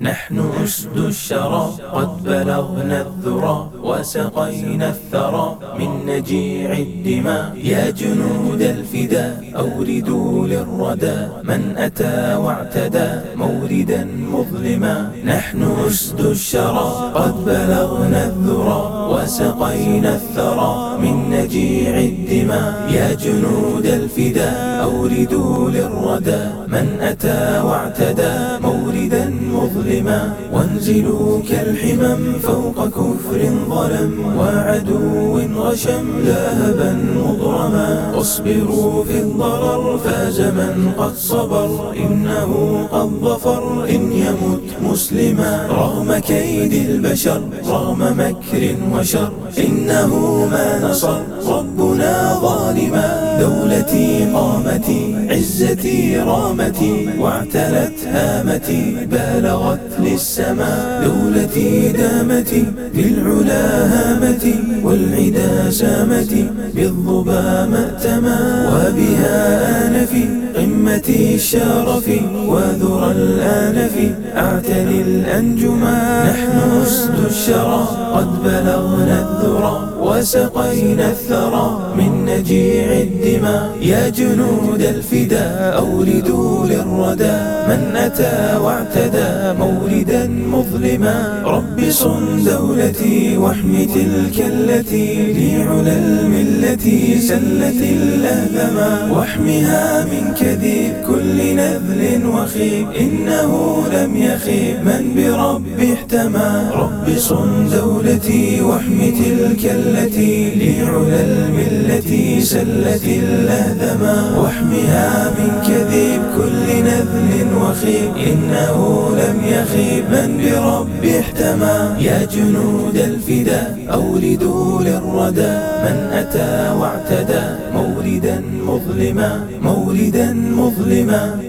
نحن أسد الشرى قد بلغنا الذرى وسقينا الثرى من نجيع الدماء. يا جنود الفدا أوردوا للردى من أتى واعتدى موردا مظلما. نحن أسد الشرى قد بلغنا الذرى وسقينا الثرى من نجيع الدماء. يا جنود الفدا أوردوا للردى. من أتى واعتدى موردا مظلما. وانزلوا كالحمم فوق كفر ظلم. وعدو غشم لاهبا مضرما. اصبروا في الضرر فاز من قد صبر. إنه قد ظفر إن يمت مسلما. رغم كيد البشر رغم مكر وشر. إنه ما نصر. ربنا ظالما. دولتي قامتي. عزتي رامتي. واعتلت هامتي. بالغت للسماء دولتي دامتي. بالعلا هامتي. والعدا سامتي. بالظبا مأتما وبها آنفي. قمة الشرف وذرى الآنف أعتلي الأنجما نحن أسد الشرى قد بلغنا الذرى. وسقينا الثرى من نجيع الدماء. يا جنود الفدا أولدوا للردى. من أتى واعتدى مولدا مظلما. رب صن دولتي واحم تلك التي لعلى الملة. سلت اللهثما واحمها من كذب كل نذل وخيب. إنه لم يخيب من برب احتمى. رب صن دولتي واحم تلك التي لعلى الملة سلت اللهثما واحمها من كذب كل نذل وخيب. إنه لم يخيب من برب احتمى. يا جنود الفدا أولدوا للردى. من أتى واعتدى مولدا مظلما مولدا مظلما.